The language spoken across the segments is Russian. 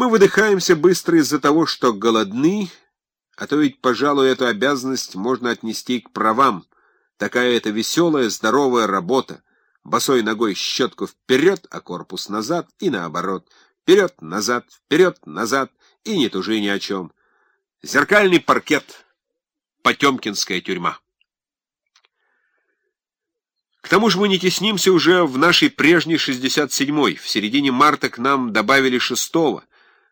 Мы выдыхаемся быстро из-за того, что голодны, а то ведь, пожалуй, эту обязанность можно отнести к правам. Такая это веселая, здоровая работа. Босой ногой щетку вперед, а корпус назад и наоборот. Вперед, назад, вперед, назад и не тужи ни о чем. Зеркальный паркет. Потемкинская тюрьма. К тому же мы не теснимся уже в нашей прежней 67-й. В середине марта к нам добавили шестого.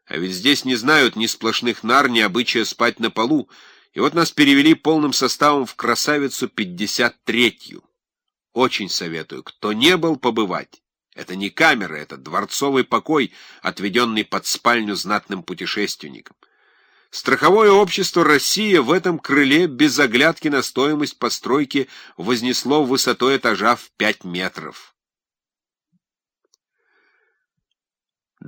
А ведь здесь не знают ни сплошных нар, ни обычая спать на полу. И вот нас перевели полным составом в красавицу 53-ю. Очень советую, кто не был, побывать. Это не камера, это дворцовый покой, отведенный под спальню знатным путешественникам. Страховое общество «Россия» в этом крыле без оглядки на стоимость постройки вознесло высотой этажа в 5 метров.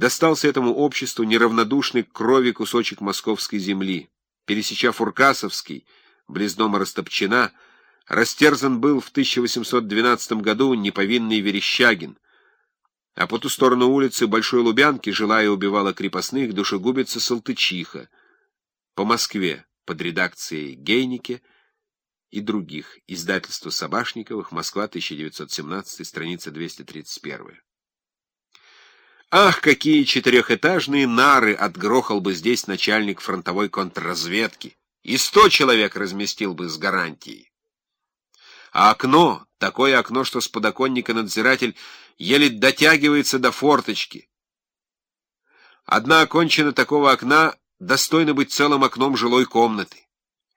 Достался этому обществу неравнодушный к крови кусочек московской земли. Пересеча Фуркасовский, близ дома Растопчина, растерзан был в 1812 году неповинный Верещагин, а по ту сторону улицы Большой Лубянки, желая убивала крепостных, душегубица Салтычиха, по Москве под редакцией Гейнике и других, издательство Собашниковых, Москва, 1917, страница 231. Ах, какие четырехэтажные нары отгрохал бы здесь начальник фронтовой контрразведки! И сто человек разместил бы с гарантией. А окно, такое окно, что с подоконника надзиратель еле дотягивается до форточки. Одна окончина такого окна достойна быть целым окном жилой комнаты.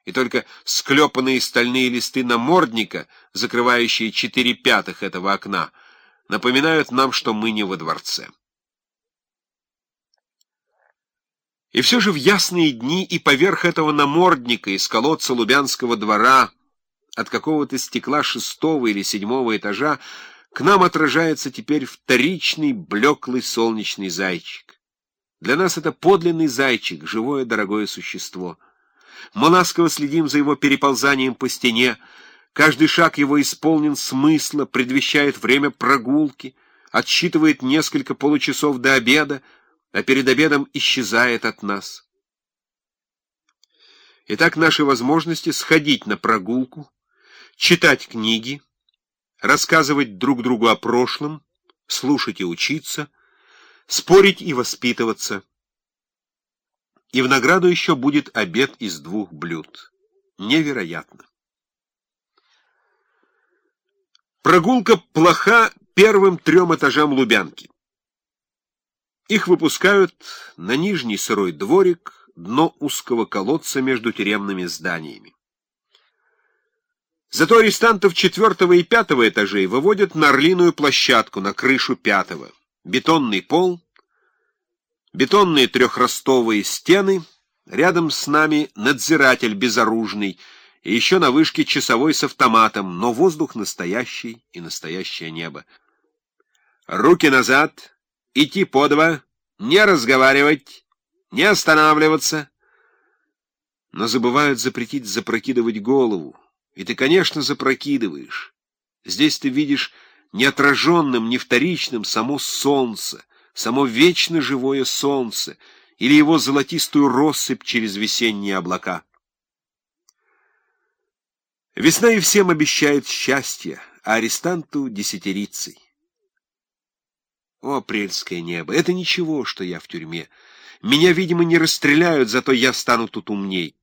И только склепанные стальные листы намордника, закрывающие четыре пятых этого окна, напоминают нам, что мы не во дворце. И все же в ясные дни и поверх этого намордника из колодца Лубянского двора от какого-то стекла шестого или седьмого этажа к нам отражается теперь вторичный блеклый солнечный зайчик. Для нас это подлинный зайчик, живое дорогое существо. Мы ласково следим за его переползанием по стене, каждый шаг его исполнен смысла, предвещает время прогулки, отсчитывает несколько получасов до обеда, а перед обедом исчезает от нас. Итак, наши возможности сходить на прогулку, читать книги, рассказывать друг другу о прошлом, слушать и учиться, спорить и воспитываться. И в награду еще будет обед из двух блюд. Невероятно. Прогулка плоха первым трем этажам Лубянки. Их выпускают на нижний сырой дворик, дно узкого колодца между тюремными зданиями. Зато арестантов четвертого и пятого этажей выводят на орлиную площадку, на крышу пятого. Бетонный пол, бетонные трехростовые стены, рядом с нами надзиратель безоружный, и еще на вышке часовой с автоматом, но воздух настоящий и настоящее небо. Руки назад, идти по два, не разговаривать, не останавливаться. Но забывают запретить запрокидывать голову. И ты, конечно, запрокидываешь. Здесь ты видишь не отраженным, не вторичным само солнце, само вечно живое солнце или его золотистую россыпь через весенние облака. Весна и всем обещает счастье, а арестанту — десятирицей. О, апрельское небо! Это ничего, что я в тюрьме. Меня, видимо, не расстреляют, зато я стану тут умней.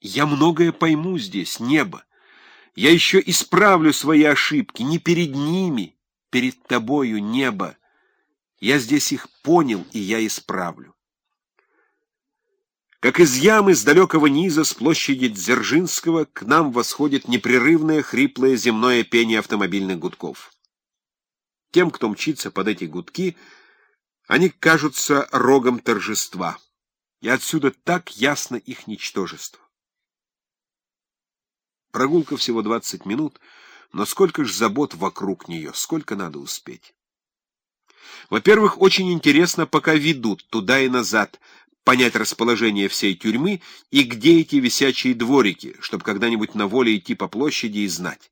Я многое пойму здесь, небо. Я еще исправлю свои ошибки, не перед ними, перед тобою, небо. Я здесь их понял, и я исправлю. Как из ямы с далекого низа с площади Дзержинского к нам восходит непрерывное хриплое земное пение автомобильных гудков. Тем, кто мчится под эти гудки, они кажутся рогом торжества, и отсюда так ясно их ничтожество. Прогулка всего 20 минут, но сколько ж забот вокруг нее, сколько надо успеть. Во-первых, очень интересно, пока ведут туда и назад, понять расположение всей тюрьмы и где эти висячие дворики, чтобы когда-нибудь на воле идти по площади и знать.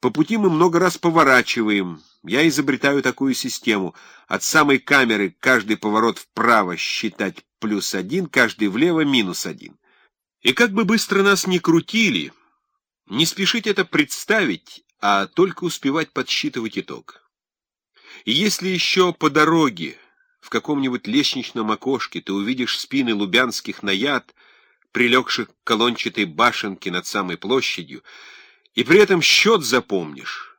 По пути мы много раз поворачиваем. Я изобретаю такую систему. От самой камеры каждый поворот вправо считать плюс один, каждый влево минус один. И как бы быстро нас ни крутили, не спешить это представить, а только успевать подсчитывать итог. И если еще по дороге в каком-нибудь лестничном окошке ты увидишь спины лубянских наяд, прилегших к колончатой башенке над самой площадью, и при этом счет запомнишь,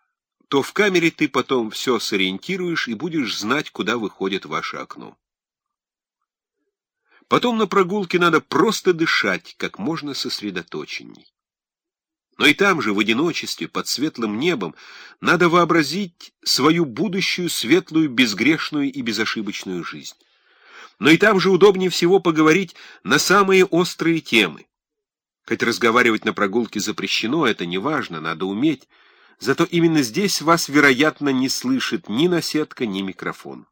то в камере ты потом все сориентируешь и будешь знать, куда выходит ваше окно. Потом на прогулке надо просто дышать, как можно сосредоточенней. Но и там же, в одиночестве, под светлым небом, надо вообразить свою будущую светлую, безгрешную и безошибочную жизнь. Но и там же удобнее всего поговорить на самые острые темы. Хоть разговаривать на прогулке запрещено, это не важно, надо уметь. Зато именно здесь вас, вероятно, не слышит ни наседка, ни микрофон.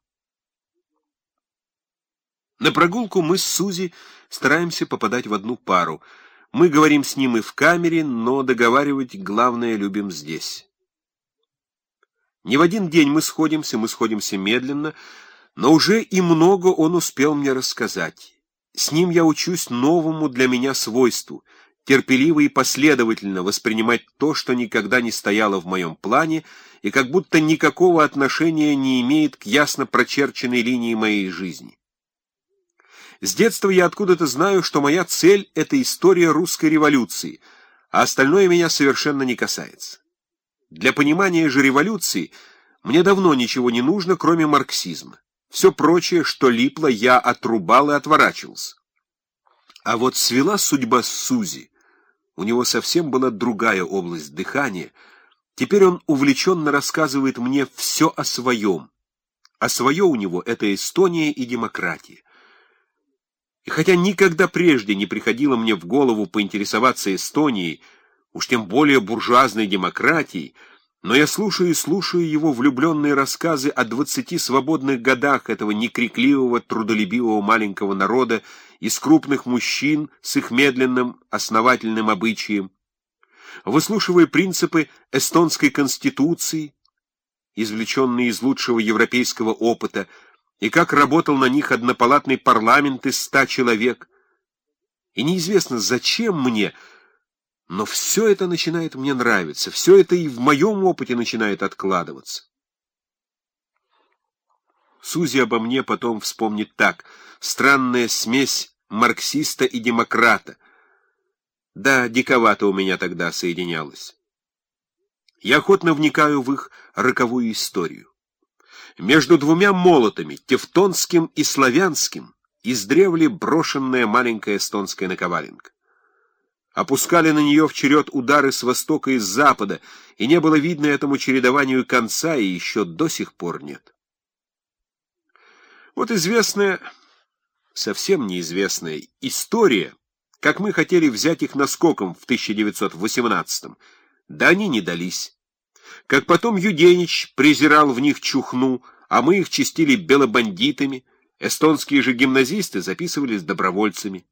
На прогулку мы с Сузи стараемся попадать в одну пару — мы говорим с ним и в камере, но договаривать главное любим здесь. Не в один день мы сходимся, мы сходимся медленно, но уже и много он успел мне рассказать. С ним я учусь новому для меня свойству — терпеливо и последовательно воспринимать то, что никогда не стояло в моем плане и как будто никакого отношения не имеет к ясно прочерченной линии моей жизни. С детства я откуда-то знаю, что моя цель — это история русской революции, а остальное меня совершенно не касается. Для понимания же революции мне давно ничего не нужно, кроме марксизма. Все прочее, что липло, я отрубал и отворачивался. А вот свела судьба Сузи. У него совсем была другая область дыхания. Теперь он увлеченно рассказывает мне все о своем. А свое у него — это Эстония и демократия. И хотя никогда прежде не приходило мне в голову поинтересоваться Эстонией, уж тем более буржуазной демократией, но я слушаю и слушаю его влюбленные рассказы о двадцати свободных годах этого некрикливого, трудолюбивого маленького народа из крупных мужчин с их медленным, основательным обычаем, выслушивая принципы эстонской конституции, извлеченные из лучшего европейского опыта, и как работал на них однопалатный парламент из ста человек. И неизвестно, зачем мне, но все это начинает мне нравиться, все это и в моем опыте начинает откладываться. Сузи обо мне потом вспомнит так. Странная смесь марксиста и демократа. Да, диковато у меня тогда соединялось. Я охотно вникаю в их роковую историю. Между двумя молотами, тевтонским и славянским, издревле брошенная маленькая эстонская наковаленка. Опускали на нее в черед удары с востока и с запада, и не было видно этому чередованию конца, и еще до сих пор нет. Вот известная, совсем неизвестная история, как мы хотели взять их наскоком в 1918-м, да они не дались как потом Юденич презирал в них чухну, а мы их чистили белобандитами, эстонские же гимназисты записывались добровольцами.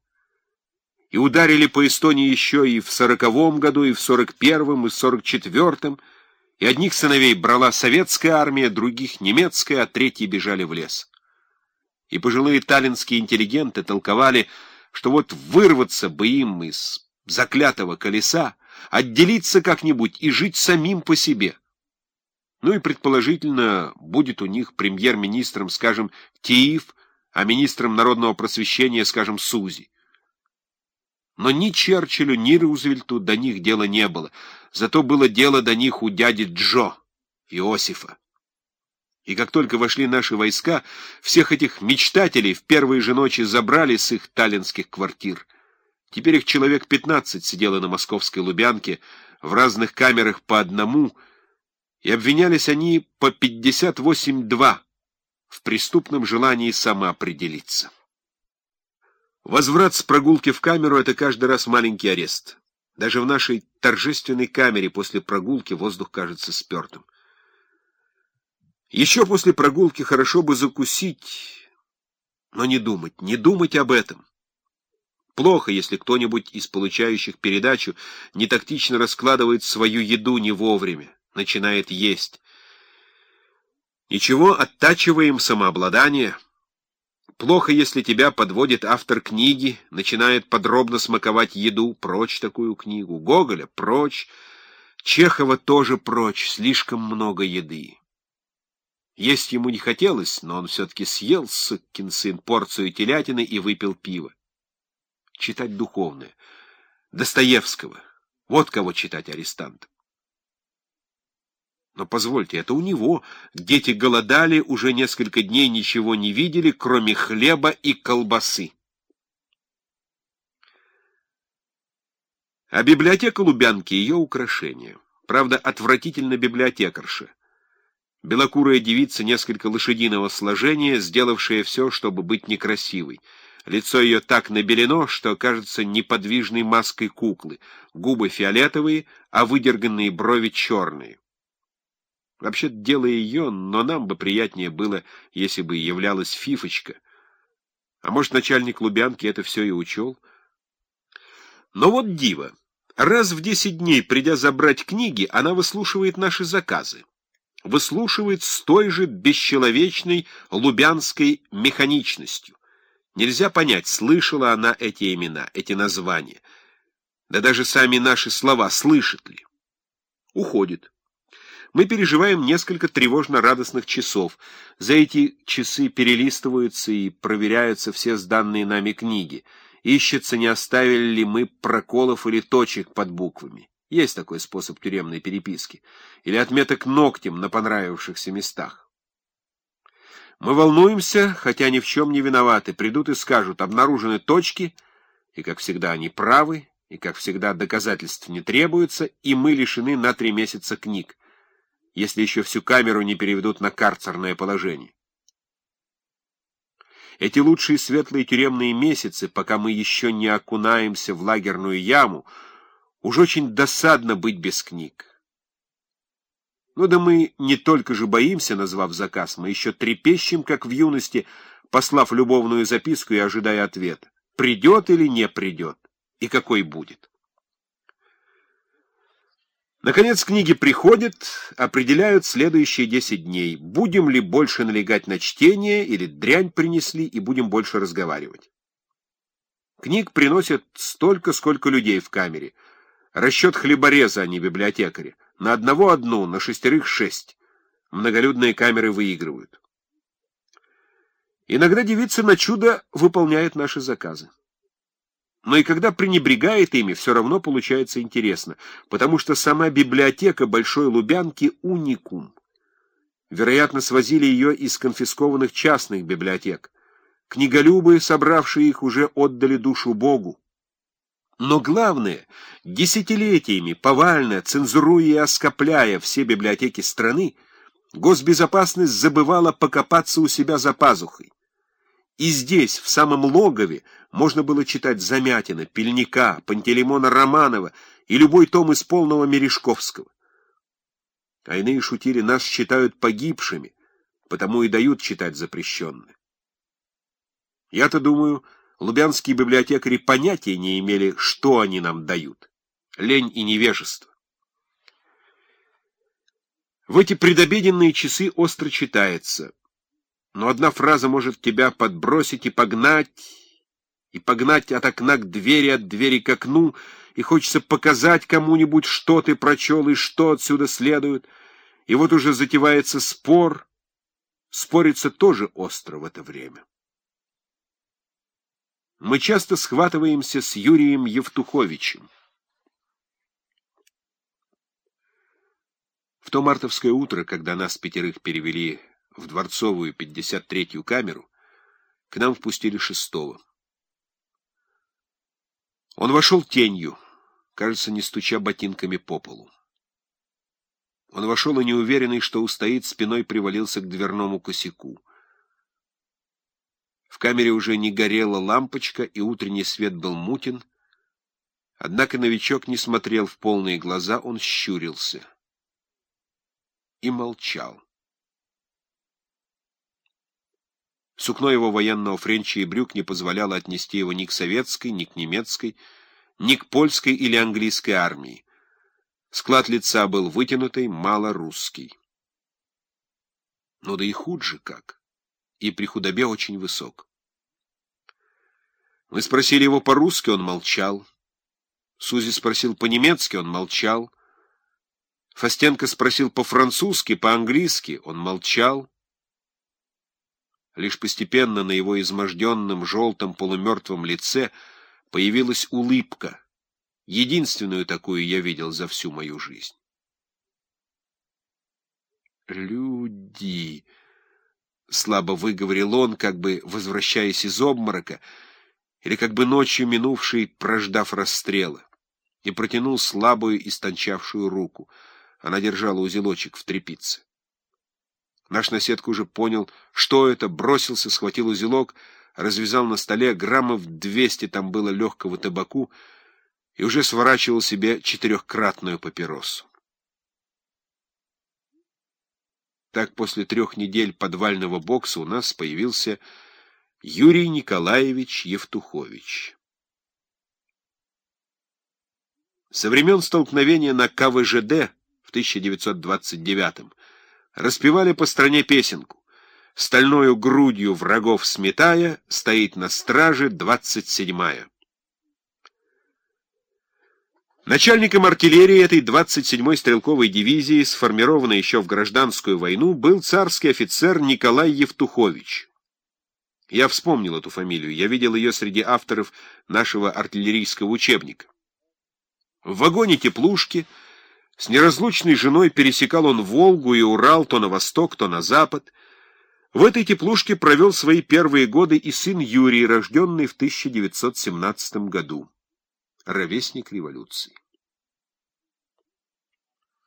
И ударили по Эстонии еще и в сороковом году, и в сорок первом, и в сорок четвертом, и одних сыновей брала советская армия, других — немецкая, а третьи бежали в лес. И пожилые таллинские интеллигенты толковали, что вот вырваться бы им из заклятого колеса, отделиться как-нибудь и жить самим по себе — ну и, предположительно, будет у них премьер-министром, скажем, Тиев, а министром народного просвещения, скажем, Сузи. Но ни Черчиллю, ни Рузвельту до них дела не было. Зато было дело до них у дяди Джо, Иосифа. И как только вошли наши войска, всех этих мечтателей в первые же ночи забрали с их таллинских квартир. Теперь их человек пятнадцать сидело на московской Лубянке, в разных камерах по одному — и обвинялись они по 58-2 в преступном желании самоопределиться. Возврат с прогулки в камеру — это каждый раз маленький арест. Даже в нашей торжественной камере после прогулки воздух кажется спертым. Еще после прогулки хорошо бы закусить, но не думать, не думать об этом. Плохо, если кто-нибудь из получающих передачу не тактично раскладывает свою еду не вовремя. начинает есть. Ничего, оттачиваем самообладание. Плохо, если тебя подводит автор книги, начинает подробно смаковать еду, прочь такую книгу. Гоголя — прочь. Чехова тоже прочь, слишком много еды. Есть ему не хотелось, но он все-таки съел, сукин сын, порцию телятины и выпил пиво. Читать духовное. Достоевского. Вот кого читать арестантам. Но позвольте, это у него. Дети голодали, уже несколько дней ничего не видели, кроме хлеба и колбасы. А библиотека Лубянки — ее украшение. Правда, отвратительно библиотекарша. Белокурая девица несколько лошадиного сложения, сделавшая все, чтобы быть некрасивой. Лицо ее так набелено, что кажется неподвижной маской куклы, губы фиолетовые, а выдерганные брови черные. Вообще дело ее, но нам бы приятнее было, если бы являлась фифочка. А может, начальник Лубянки это все и учел? Но вот диво. Раз в десять дней, придя забрать книги, она выслушивает наши заказы выслушивает с той же бесчеловечной лубянской механичностью. Нельзя понять, слышала она эти имена, эти названия. Да даже сами наши слова слышит ли. Уходит. Мы переживаем несколько тревожно-радостных часов. За эти часы перелистываются и проверяются все сданные нами книги. Ищется, не оставили ли мы проколов или точек под буквами. Есть такой способ тюремной переписки. Или отметок ногтем на понравившихся местах. Мы волнуемся, хотя ни в чем не виноваты. Придут и скажут, обнаружены точки, и, как всегда, они правы, и, как всегда, доказательств не требуется, и мы лишены на три месяца книг, если еще всю камеру не переведут на карцерное положение. Эти лучшие светлые тюремные месяцы, пока мы еще не окунаемся в лагерную яму, Уж очень досадно быть без книг. Ну да мы не только же боимся, назвав заказ, мы еще трепещем, как в юности, послав любовную записку и ожидая ответа. Придет или не придет, и какой будет. Наконец книги приходят, определяют следующие десять дней. Будем ли больше налегать на чтение, или дрянь принесли, и будем больше разговаривать. Книг приносят столько, сколько людей в камере — Расчет хлебореза, а не библиотекаря. На одного одну, на шестерых шесть. Многолюдные камеры выигрывают. Иногда девица на чудо выполняет наши заказы. Но и когда пренебрегает ими, все равно получается интересно, потому что сама библиотека Большой Лубянки — уникум. Вероятно, свозили ее из конфискованных частных библиотек. Книголюбы, собравшие их, уже отдали душу Богу. Но главное, десятилетиями, повально, цензуруя и оскопляя все библиотеки страны, госбезопасность забывала покопаться у себя за пазухой. И здесь, в самом логове, можно было читать Замятина, Пельника, Пантелеймона Романова и любой том из полного Мережковского. А иные шутили, нас считают погибшими, потому и дают читать запрещенное. Я-то думаю... Лубянские библиотекари понятия не имели, что они нам дают. Лень и невежество. В эти предобеденные часы остро читается. Но одна фраза может тебя подбросить и погнать, и погнать от окна к двери, от двери к окну, и хочется показать кому-нибудь, что ты прочел и что отсюда следует. И вот уже затевается спор. Спориться тоже остро в это время мы часто схватываемся с Юрием Евтуховичем. В то мартовское утро, когда нас пятерых перевели в дворцовую 53-ю камеру, к нам впустили шестого. Он вошел тенью, кажется, не стуча ботинками по полу. Он вошел и неуверенный, что устоит, спиной привалился к дверному косяку. В камере уже не горела лампочка, и утренний свет был мутен. Однако новичок не смотрел в полные глаза, он щурился. И молчал. Сукно его военного френча и брюк не позволяло отнести его ни к советской, ни к немецкой, ни к польской или английской армии. Склад лица был вытянутый, малорусский. Ну да и худ же как. И при худобе очень высок. Мы спросили его по-русски, он молчал. Сузи спросил по-немецки, он молчал. Фастенко спросил по-французски, по-английски, он молчал. Лишь постепенно на его изможденном, желтом, полумертвом лице появилась улыбка. Единственную такую я видел за всю мою жизнь. «Люди!» — слабо выговорил он, как бы возвращаясь из обморока, или как бы ночью минувший, прождав расстрела, и протянул слабую, истончавшую руку. Она держала узелочек в трепице. Наш наседка уже понял, что это, бросился, схватил узелок, развязал на столе, граммов двести там было легкого табаку, и уже сворачивал себе четырехкратную папиросу. Так после трех недель подвального бокса у нас появился Юрий Николаевич Евтухович. Со времен столкновения на КВЖД в 1929 распевали по стране песенку «Стальною грудью врагов сметая, стоит на страже двадцать седьмая». Начальником артиллерии этой 27-й стрелковой дивизии, сформированной еще в гражданскую войну, был царский офицер Николай Евтухович. Я вспомнил эту фамилию, я видел ее среди авторов нашего артиллерийского учебника. В вагоне теплушки с неразлучной женой пересекал он Волгу и Урал то на восток, то на запад. В этой теплушке провел свои первые годы и сын Юрий, рожденный в 1917 году ровесник революции.